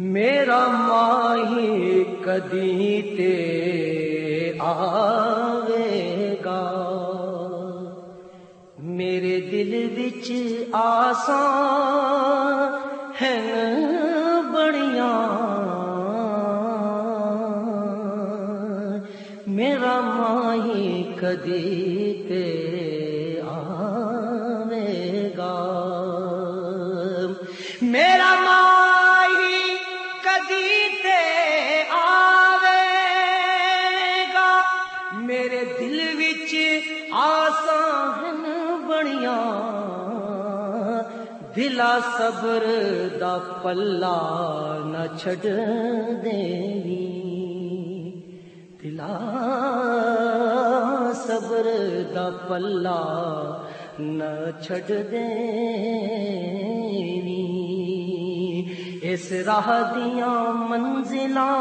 میرا ماہی کدی تے آوے گا۔ میرے دل بچ آسان ہیں بڑیاں۔ میرا ماہی کدی تے آسان بڑیاں دلا صبر دا پلا نہ چھڈ دینی۔ دلا صبر دا پلا نہ چھڈ دینی۔ اس راہ دیاں منزلاں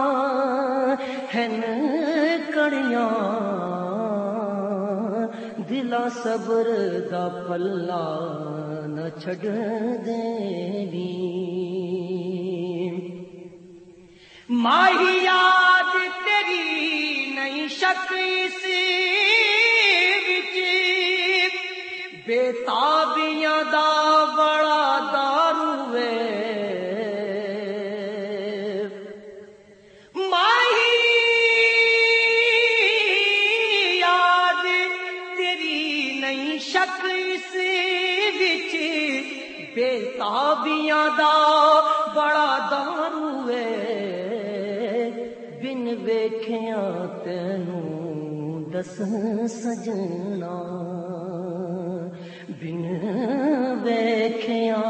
ہیں کڑیاں دلا صبر دا پلا نہ چھڈ دینی ماہی یاد تیری نہیں شکل سی بے تابیاں دا بے تابیاں دا بڑا دارو بن ویکھیا تینوں دس سجنا۔ بن ویکھیا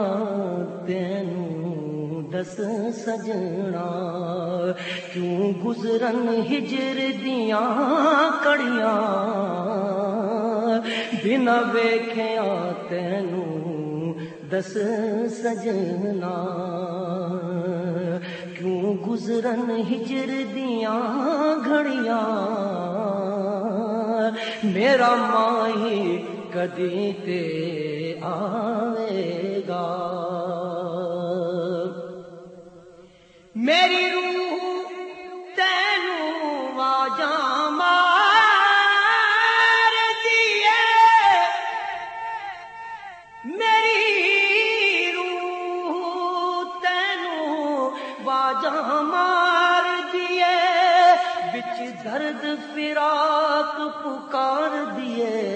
تینوں دس سجنا۔ کیوں گزرن ہجر دیاں کڑیاں؟ بنا ویکھیا تینوں دس سجنا کیوں گزرن ہجر دیاں گھڑیاں؟ میرا ماہی کدی تے آئے گا؟ میری درد فراق پکار دیے۔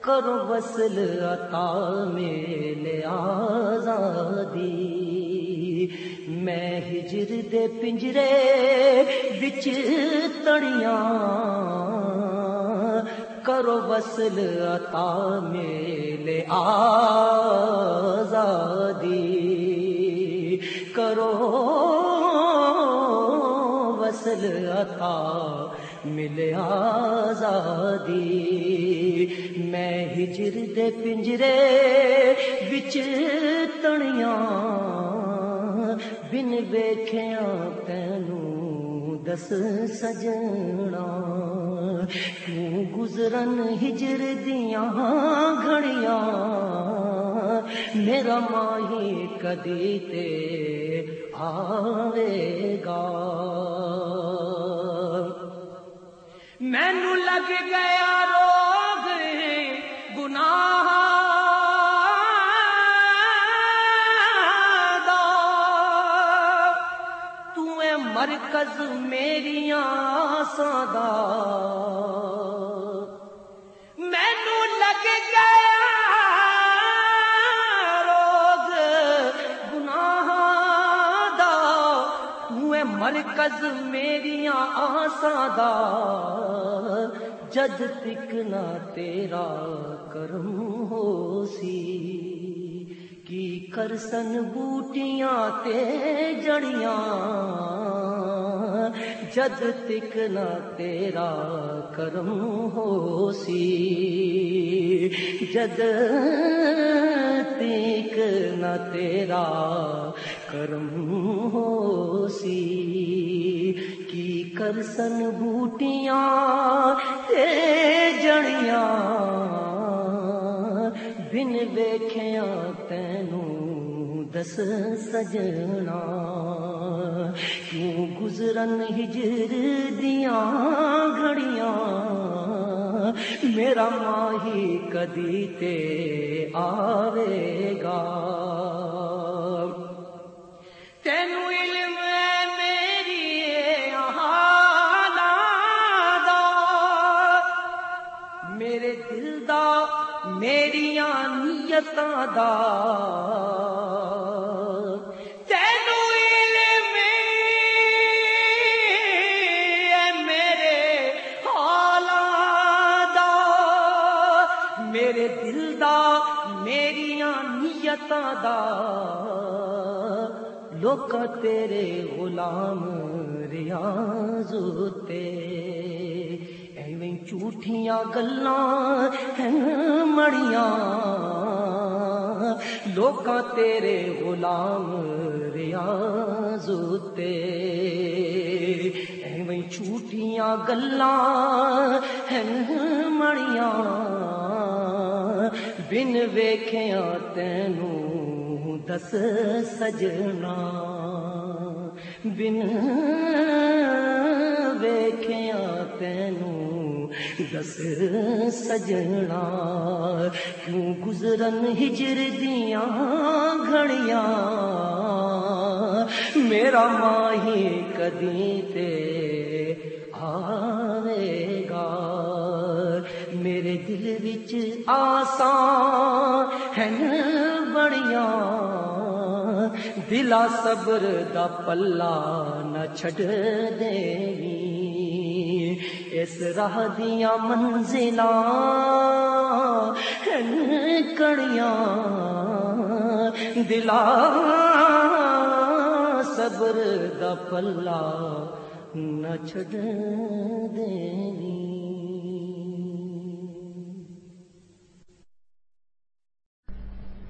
کرو وصل عطا میلے آزادی۔ میں ہجر دے پنجرے بچ تڑیاں۔ کرو وصل عطا میلے آزادی۔ کرو وصل عطا ملے آزادی۔ میں ہجر دے پنجرے بچ تڑیاں بن ویکھیا تینوں دس سجنا۔ کیوں گزرن ہجر دیاں گھڑیاں میرا ماہی کدی تے آوے گا۔ مینو لگ گیا روگ گناہ دا۔ تو اے مرکز میریاں آساں دا۔ ہے مرکز میریاں آساں جد تک نہ تیرا کرم ہو سی کی کرسن بوٹیاں تے جڑیاں۔ جد تک نہ تیرا کرم ہو سی۔ جد تک نہ تیرا کرم ہو سی۔ کی کرسن بوٹیاں تے جڑیاں بن ویکھیا تینوں دس سجنا۔ کیوں گزرن ہجر دیا گھڑیاں؟ میرا ماہی کدی تے آوے گا؟ تینو میرے دل دا، میریاں نیتاں دا۔ میرے دل دا میریاں نیتاں دا۔ لوک تیرے غلام ریاض تے ایویں جھوٹیاں گلاں ہیں مڑیاں۔ لوک تیرے غلام ریاض تے ایویں جھوٹیاں گلاں ہیں مڑیاں۔ بن ویکھیاں تینوں دس سجنا۔ بن ویکھیا تینوں دس سجنا۔ کیوں گزرن ہجر دیا گھڑیاں؟ میرا ماہی کدی تے آوے گا۔ میرے دل وچ آسان ہیں بڑیاں۔ دلا صبر دا پلا نہ چھڈ دینی۔ اس راہ دیا منزل کڑیاں۔ دلا صبر دا پلا نہ چھڈ دینی۔